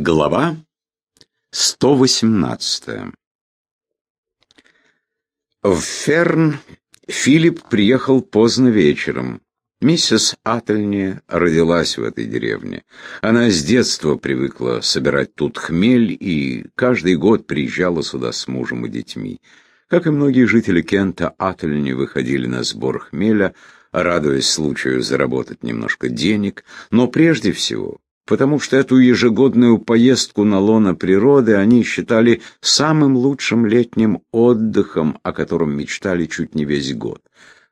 Глава 118 В Ферн Филипп приехал поздно вечером. Миссис Ательни родилась в этой деревне. Она с детства привыкла собирать тут хмель и каждый год приезжала сюда с мужем и детьми. Как и многие жители Кента, Ательни выходили на сбор хмеля, радуясь случаю заработать немножко денег, но прежде всего потому что эту ежегодную поездку на лоно природы они считали самым лучшим летним отдыхом, о котором мечтали чуть не весь год.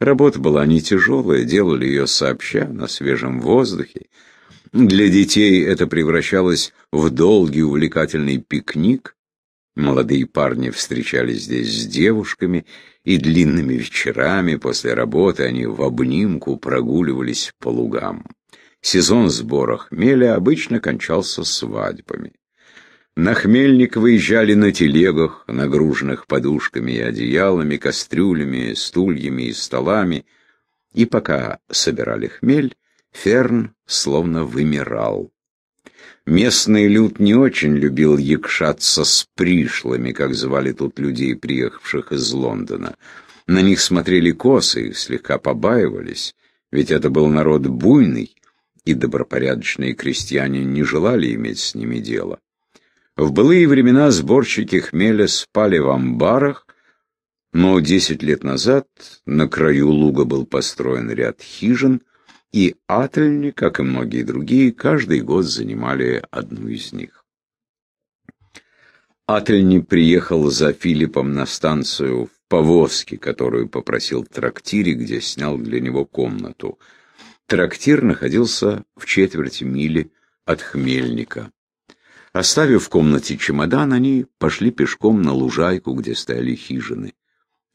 Работа была не тяжелая, делали ее сообща, на свежем воздухе. Для детей это превращалось в долгий увлекательный пикник. Молодые парни встречались здесь с девушками, и длинными вечерами после работы они в обнимку прогуливались по лугам. Сезон сбора хмеля обычно кончался свадьбами. На хмельник выезжали на телегах, нагруженных подушками и одеялами, кастрюлями, стульями и столами, и пока собирали хмель, Ферн словно вымирал. Местный люд не очень любил якшаться с пришлыми, как звали тут людей, приехавших из Лондона. На них смотрели косы и слегка побаивались, ведь это был народ буйный, и добропорядочные крестьяне не желали иметь с ними дело. В былые времена сборщики хмеля спали в амбарах, но десять лет назад на краю луга был построен ряд хижин, и ательни, как и многие другие, каждый год занимали одну из них. Ательни приехал за Филиппом на станцию в повозке, которую попросил в трактире, где снял для него комнату — Трактир находился в четверти мили от Хмельника. Оставив в комнате чемодан, они пошли пешком на лужайку, где стояли хижины.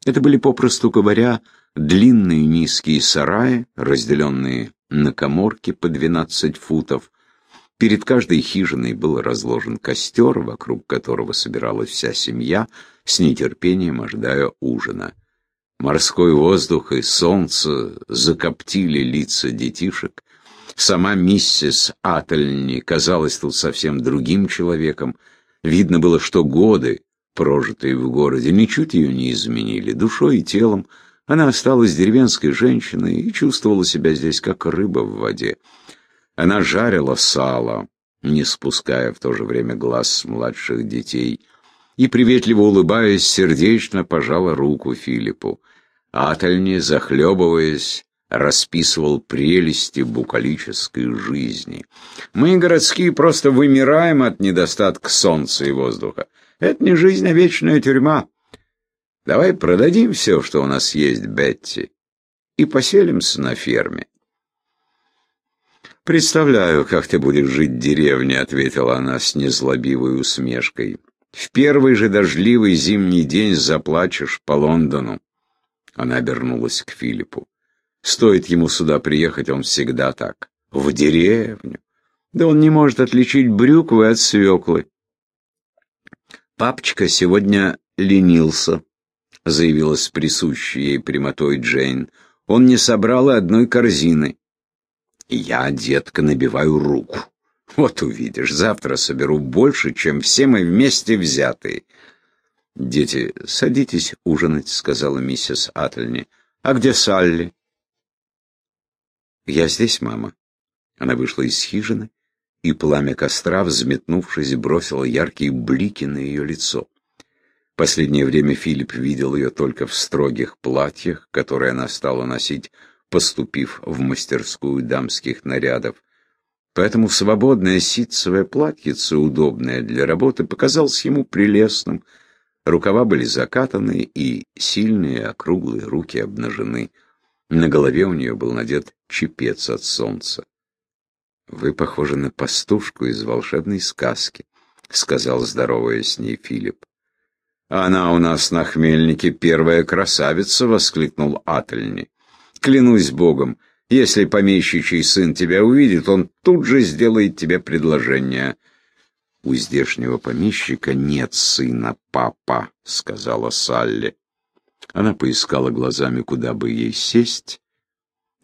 Это были, попросту говоря, длинные низкие сараи, разделенные на коморки по 12 футов. Перед каждой хижиной был разложен костер, вокруг которого собиралась вся семья, с нетерпением ожидая ужина. Морской воздух и солнце закоптили лица детишек. Сама миссис Ательни казалась тут совсем другим человеком. Видно было, что годы, прожитые в городе, ничуть ее не изменили. Душой и телом она осталась деревенской женщиной и чувствовала себя здесь как рыба в воде. Она жарила сало, не спуская в то же время глаз с младших детей — и, приветливо улыбаясь, сердечно пожала руку Филиппу. Ательни, захлебываясь, расписывал прелести букалической жизни. Мы, городские, просто вымираем от недостатка солнца и воздуха. Это не жизнь, а вечная тюрьма. Давай продадим все, что у нас есть, Бетти, и поселимся на ферме. «Представляю, как ты будешь жить в деревне», — ответила она с незлобивой усмешкой. В первый же дождливый зимний день заплачешь по Лондону. Она обернулась к Филиппу. Стоит ему сюда приехать, он всегда так. В деревню. Да он не может отличить брюквы от свеклы. Папочка сегодня ленился, заявила с присущей ей прямотой Джейн. Он не собрал и одной корзины. Я, детка, набиваю руку. Вот увидишь, завтра соберу больше, чем все мы вместе взятые. «Дети, садитесь ужинать», — сказала миссис Ательни. «А где Салли?» «Я здесь, мама». Она вышла из хижины, и пламя костра, взметнувшись, бросило яркие блики на ее лицо. Последнее время Филипп видел ее только в строгих платьях, которые она стала носить, поступив в мастерскую дамских нарядов. Поэтому свободное ситцевое платьице, удобное для работы, показалось ему прелестным. Рукава были закатаны, и сильные округлые руки обнажены. На голове у нее был надет чепец от солнца. «Вы похожи на пастушку из волшебной сказки», — сказал, здоровая с ней Филипп. «Она у нас на хмельнике первая красавица!» — воскликнул Ательни. «Клянусь Богом, если помещичий сын тебя увидит, он тут же сделает тебе предложение. У здешнего помещика нет сына, папа, сказала Салли. Она поискала глазами, куда бы ей сесть,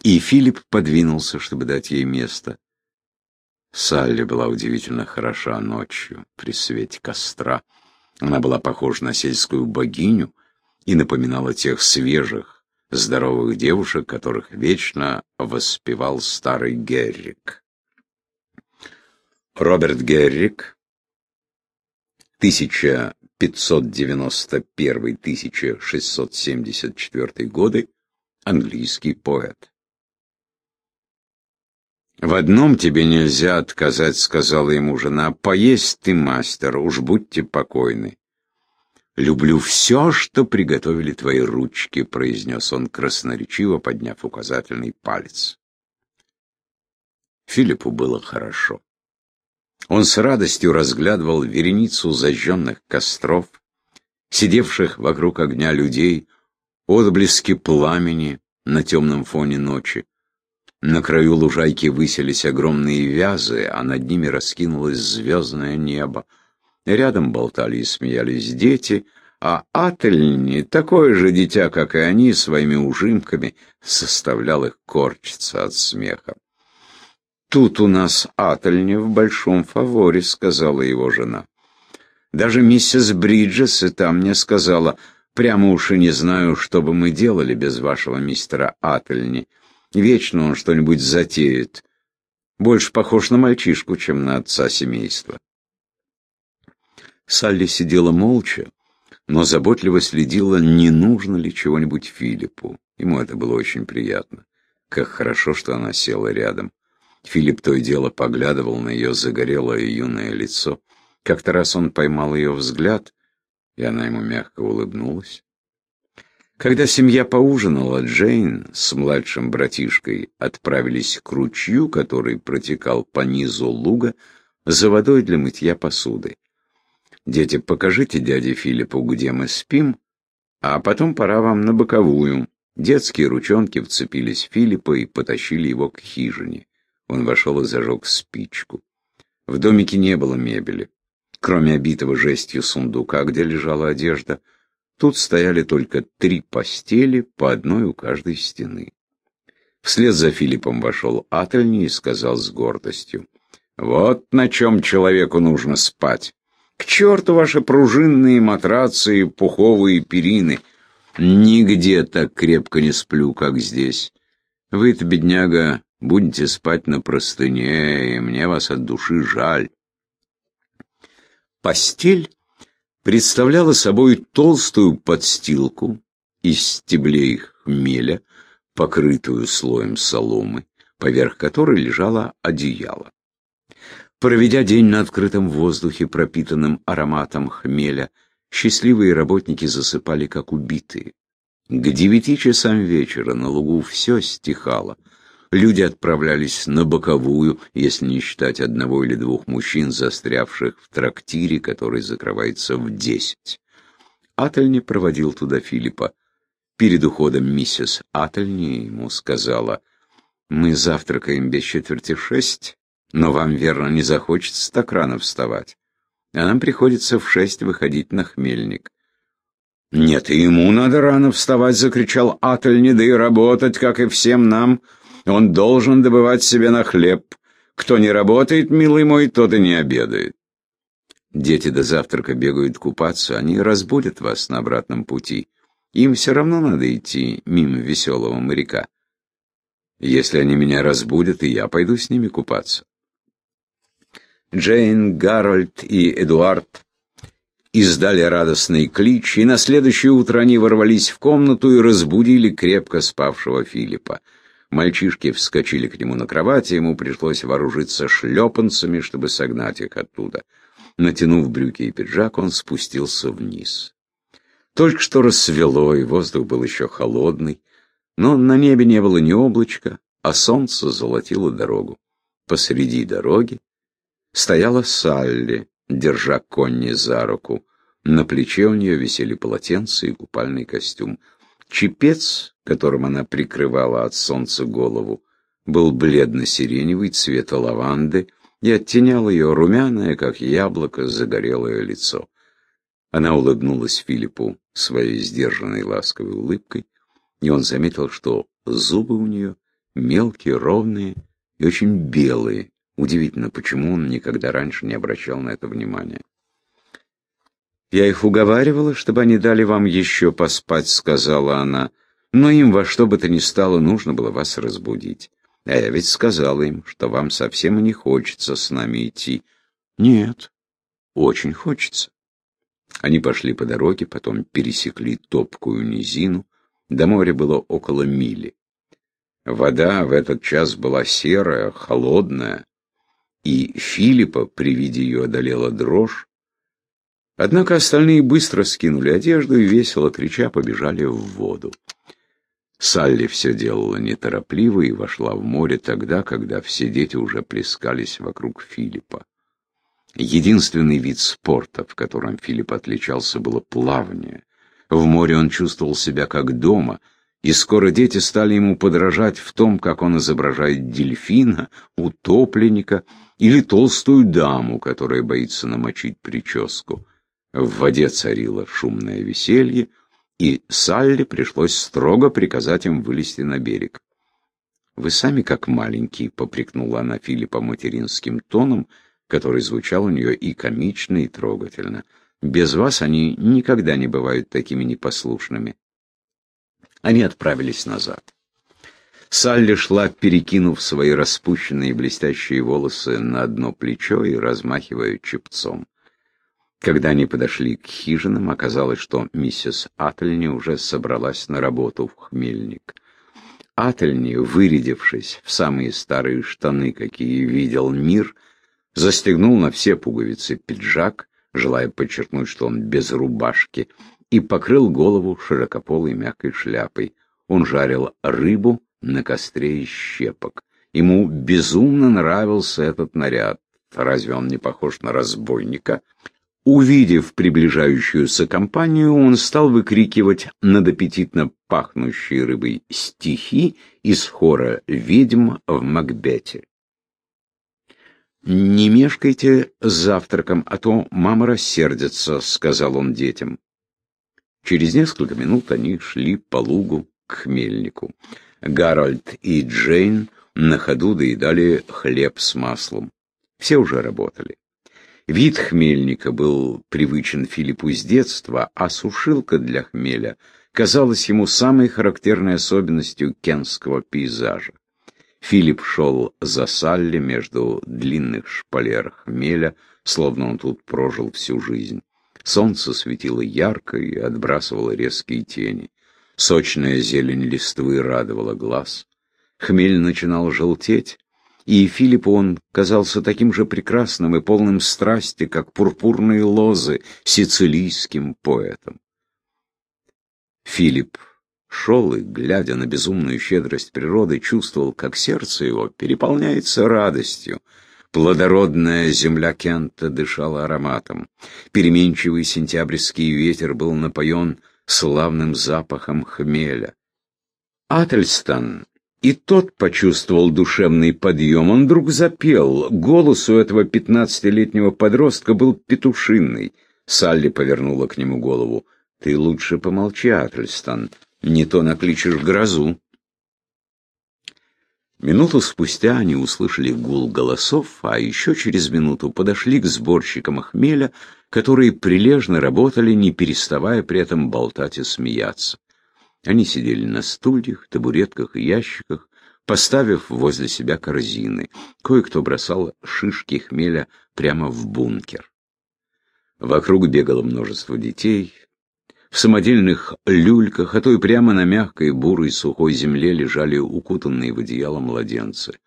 и Филипп подвинулся, чтобы дать ей место. Салли была удивительно хороша ночью при свете костра. Она была похожа на сельскую богиню и напоминала тех свежих, здоровых девушек, которых вечно воспевал старый Геррик. Роберт Геррик, 1591-1674 годы, английский поэт. «В одном тебе нельзя отказать», — сказала ему жена. «Поесть ты, мастер, уж будьте покойны». «Люблю все, что приготовили твои ручки», — произнес он красноречиво, подняв указательный палец. Филиппу было хорошо. Он с радостью разглядывал вереницу зажженных костров, сидевших вокруг огня людей, отблески пламени на темном фоне ночи. На краю лужайки высились огромные вязы, а над ними раскинулось звездное небо. Рядом болтали и смеялись дети, а Ательни, такое же дитя, как и они, своими ужимками, заставлял их корчиться от смеха. «Тут у нас Ательни в большом фаворе», — сказала его жена. «Даже миссис Бриджес и там мне сказала, прямо уж и не знаю, что бы мы делали без вашего мистера Ательни». Вечно он что-нибудь затеет. Больше похож на мальчишку, чем на отца семейства. Салли сидела молча, но заботливо следила, не нужно ли чего-нибудь Филиппу. Ему это было очень приятно. Как хорошо, что она села рядом. Филипп то и дело поглядывал на ее загорелое юное лицо. Как-то раз он поймал ее взгляд, и она ему мягко улыбнулась. Когда семья поужинала, Джейн с младшим братишкой отправились к ручью, который протекал по низу луга, за водой для мытья посуды. «Дети, покажите дяде Филиппу, где мы спим, а потом пора вам на боковую». Детские ручонки вцепились в Филиппа и потащили его к хижине. Он вошел и зажег спичку. В домике не было мебели. Кроме обитого жестью сундука, где лежала одежда, Тут стояли только три постели, по одной у каждой стены. Вслед за Филиппом вошел Ательни и сказал с гордостью. «Вот на чем человеку нужно спать. К черту ваши пружинные матрацы и пуховые перины. Нигде так крепко не сплю, как здесь. Вы-то, бедняга, будете спать на простыне, и мне вас от души жаль». Постель представляла собой толстую подстилку из стеблей хмеля, покрытую слоем соломы, поверх которой лежало одеяло. Проведя день на открытом воздухе, пропитанном ароматом хмеля, счастливые работники засыпали как убитые. К девяти часам вечера на лугу все стихало — Люди отправлялись на боковую, если не считать одного или двух мужчин, застрявших в трактире, который закрывается в десять. Ательни проводил туда Филиппа. Перед уходом миссис Ательни ему сказала, «Мы завтракаем без четверти шесть, но вам, верно, не захочется так рано вставать. А нам приходится в шесть выходить на хмельник». «Нет, и ему надо рано вставать!» — закричал Ательни, «да и работать, как и всем нам!» Он должен добывать себе на хлеб. Кто не работает, милый мой, тот и не обедает. Дети до завтрака бегают купаться, они разбудят вас на обратном пути. Им все равно надо идти мимо веселого моряка. Если они меня разбудят, и я пойду с ними купаться. Джейн, Гарольд и Эдуард издали радостный клич, и на следующее утро они ворвались в комнату и разбудили крепко спавшего Филиппа. Мальчишки вскочили к нему на кровати, ему пришлось вооружиться шлепанцами, чтобы согнать их оттуда. Натянув брюки и пиджак, он спустился вниз. Только что рассвело, и воздух был еще холодный, но на небе не было ни облачка, а солнце золотило дорогу. Посреди дороги стояла Салли, держа Конни за руку. На плече у нее висели полотенце и купальный костюм. Чепец, которым она прикрывала от солнца голову, был бледно-сиреневый цвета лаванды и оттенял ее румяное, как яблоко, загорелое лицо. Она улыбнулась Филиппу своей сдержанной ласковой улыбкой, и он заметил, что зубы у нее мелкие, ровные и очень белые, Удивительно, почему он никогда раньше не обращал на это внимания. «Я их уговаривала, чтобы они дали вам еще поспать», — сказала она. «Но им во что бы то ни стало нужно было вас разбудить. А я ведь сказала им, что вам совсем не хочется с нами идти». «Нет, очень хочется». Они пошли по дороге, потом пересекли топкую низину. До моря было около мили. Вода в этот час была серая, холодная, и Филиппа при виде ее одолела дрожь. Однако остальные быстро скинули одежду и, весело крича, побежали в воду. Салли все делала неторопливо и вошла в море тогда, когда все дети уже плескались вокруг Филиппа. Единственный вид спорта, в котором Филипп отличался, было плавание. В море он чувствовал себя как дома, и скоро дети стали ему подражать в том, как он изображает дельфина, утопленника или толстую даму, которая боится намочить прическу. В воде царило шумное веселье, и Салли пришлось строго приказать им вылезти на берег. «Вы сами как маленький», — попрекнула она Филиппа материнским тоном, который звучал у нее и комично, и трогательно. «Без вас они никогда не бывают такими непослушными». Они отправились назад. Салли шла, перекинув свои распущенные блестящие волосы на одно плечо и размахивая чепцом. Когда они подошли к хижинам, оказалось, что миссис Ательни уже собралась на работу в хмельник. Ательни, вырядившись в самые старые штаны, какие видел мир, застегнул на все пуговицы пиджак, желая подчеркнуть, что он без рубашки, и покрыл голову широкополой мягкой шляпой. Он жарил рыбу на костре из щепок. Ему безумно нравился этот наряд. Разве он не похож на разбойника? Увидев приближающуюся компанию, он стал выкрикивать над аппетитно пахнущей рыбой стихи из хора «Ведьм в Макбете». «Не мешкайте с завтраком, а то мама рассердится», — сказал он детям. Через несколько минут они шли по лугу к хмельнику. Гарольд и Джейн на ходу доедали хлеб с маслом. Все уже работали. Вид хмельника был привычен Филиппу с детства, а сушилка для хмеля казалась ему самой характерной особенностью кенского пейзажа. Филипп шел за Салли между длинных шпалер хмеля, словно он тут прожил всю жизнь. Солнце светило ярко и отбрасывало резкие тени. Сочная зелень листвы радовала глаз. Хмель начинал желтеть, и Филиппу он казался таким же прекрасным и полным страсти, как пурпурные лозы сицилийским поэтом. Филипп шел и, глядя на безумную щедрость природы, чувствовал, как сердце его переполняется радостью. Плодородная земля Кента дышала ароматом. Переменчивый сентябрьский ветер был напоен славным запахом хмеля. Ательстан и тот почувствовал душевный подъем. Он вдруг запел. Голос у этого пятнадцатилетнего подростка был петушинный. Салли повернула к нему голову. «Ты лучше помолчи, Ательстан, не то накличешь грозу». Минуту спустя они услышали гул голосов, а еще через минуту подошли к сборщикам хмеля, которые прилежно работали, не переставая при этом болтать и смеяться. Они сидели на стульях, табуретках и ящиках, поставив возле себя корзины. Кое-кто бросал шишки хмеля прямо в бункер. Вокруг бегало множество детей. В самодельных люльках, а то и прямо на мягкой, бурой, сухой земле лежали укутанные в одеяло младенцы.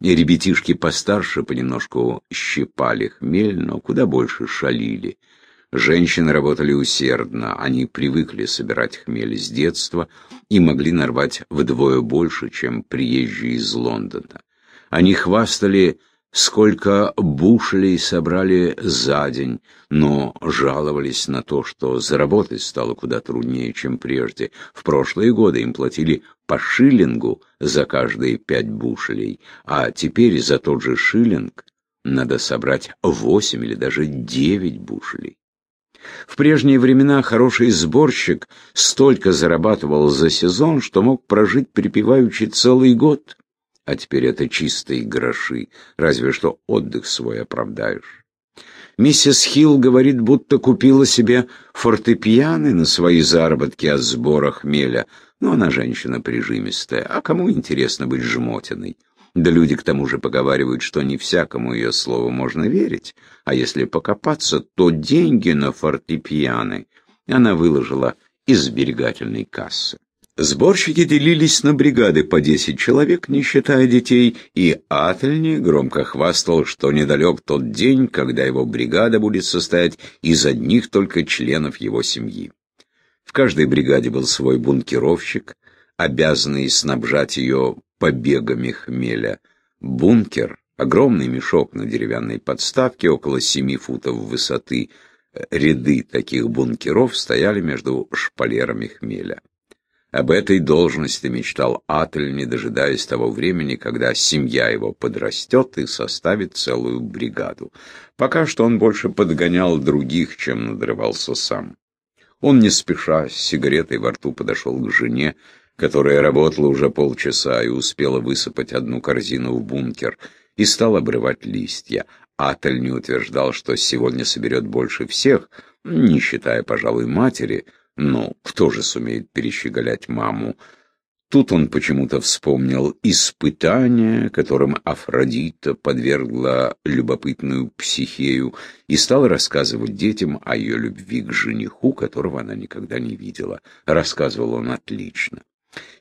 И ребятишки постарше понемножку щипали хмель, но куда больше шалили — Женщины работали усердно, они привыкли собирать хмель с детства и могли нарвать вдвое больше, чем приезжие из Лондона. Они хвастали, сколько бушелей собрали за день, но жаловались на то, что заработать стало куда труднее, чем прежде. В прошлые годы им платили по шиллингу за каждые пять бушелей, а теперь за тот же шиллинг надо собрать восемь или даже девять бушелей. В прежние времена хороший сборщик столько зарабатывал за сезон, что мог прожить припеваючи целый год. А теперь это чистые гроши, разве что отдых свой оправдаешь. Миссис Хилл говорит, будто купила себе фортепианы на свои заработки от сбора хмеля. Но она женщина прижимистая, а кому интересно быть жмотиной? Да люди к тому же поговаривают, что не всякому ее слову можно верить, а если покопаться, то деньги на фортепианы она выложила из сберегательной кассы. Сборщики делились на бригады по 10 человек, не считая детей, и Ательни громко хвастал, что недалек тот день, когда его бригада будет состоять из одних только членов его семьи. В каждой бригаде был свой бункеровщик, обязанный снабжать ее побегами хмеля. Бункер — огромный мешок на деревянной подставке около семи футов высоты. Ряды таких бункеров стояли между шпалерами хмеля. Об этой должности мечтал Атель, не дожидаясь того времени, когда семья его подрастет и составит целую бригаду. Пока что он больше подгонял других, чем надрывался сам. Он не спеша, с сигаретой во рту подошел к жене, которая работала уже полчаса и успела высыпать одну корзину в бункер, и стал обрывать листья. Атель не утверждал, что сегодня соберет больше всех, не считая, пожалуй, матери — ну, кто же сумеет перещеголять маму? Тут он почему-то вспомнил испытание, которым Афродита подвергла любопытную психею, и стал рассказывать детям о ее любви к жениху, которого она никогда не видела. Рассказывал он отлично.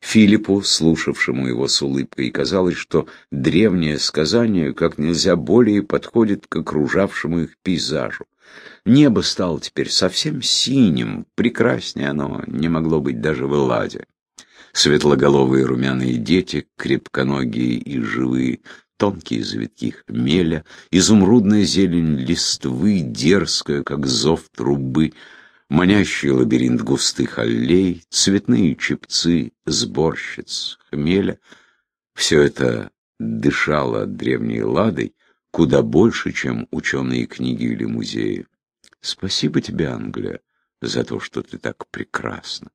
Филиппу, слушавшему его с улыбкой, казалось, что древнее сказание как нельзя более подходит к окружавшему их пейзажу. Небо стало теперь совсем синим, прекраснее оно не могло быть даже в Элладе. Светлоголовые румяные дети, крепконогие и живые, тонкие завитки хмеля, изумрудная зелень листвы, дерзкая, как зов трубы, манящий лабиринт густых аллей, цветные чепцы, сборщиц, хмеля — все это дышало древней ладой куда больше, чем ученые книги или музеи. Спасибо тебе, Англия, за то, что ты так прекрасна.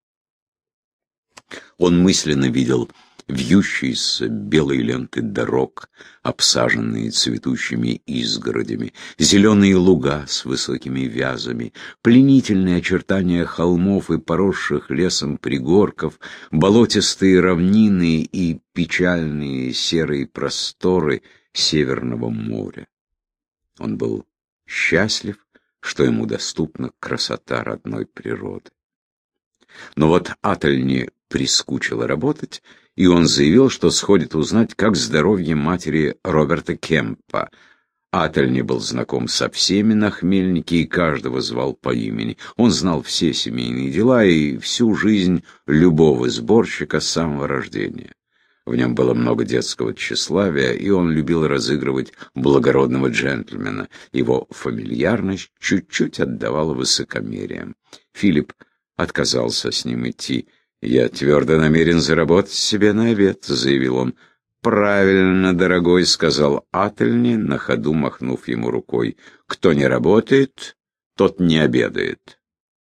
Он мысленно видел вьющиеся белые ленты дорог, обсаженные цветущими изгородями, зеленые луга с высокими вязами, пленительные очертания холмов и поросших лесом пригорков, болотистые равнины и печальные серые просторы Северного моря. Он был счастлив, что ему доступна красота родной природы. Но вот Ательне прискучило работать, и он заявил, что сходит узнать, как здоровье матери Роберта Кемпа. Атель не был знаком со всеми на хмельнике и каждого звал по имени. Он знал все семейные дела и всю жизнь любого сборщика с самого рождения. В нем было много детского тщеславия, и он любил разыгрывать благородного джентльмена. Его фамильярность чуть-чуть отдавала высокомерием. Филипп отказался с ним идти. «Я твердо намерен заработать себе на обед», — заявил он. «Правильно, дорогой», — сказал Ательни, на ходу махнув ему рукой. «Кто не работает, тот не обедает».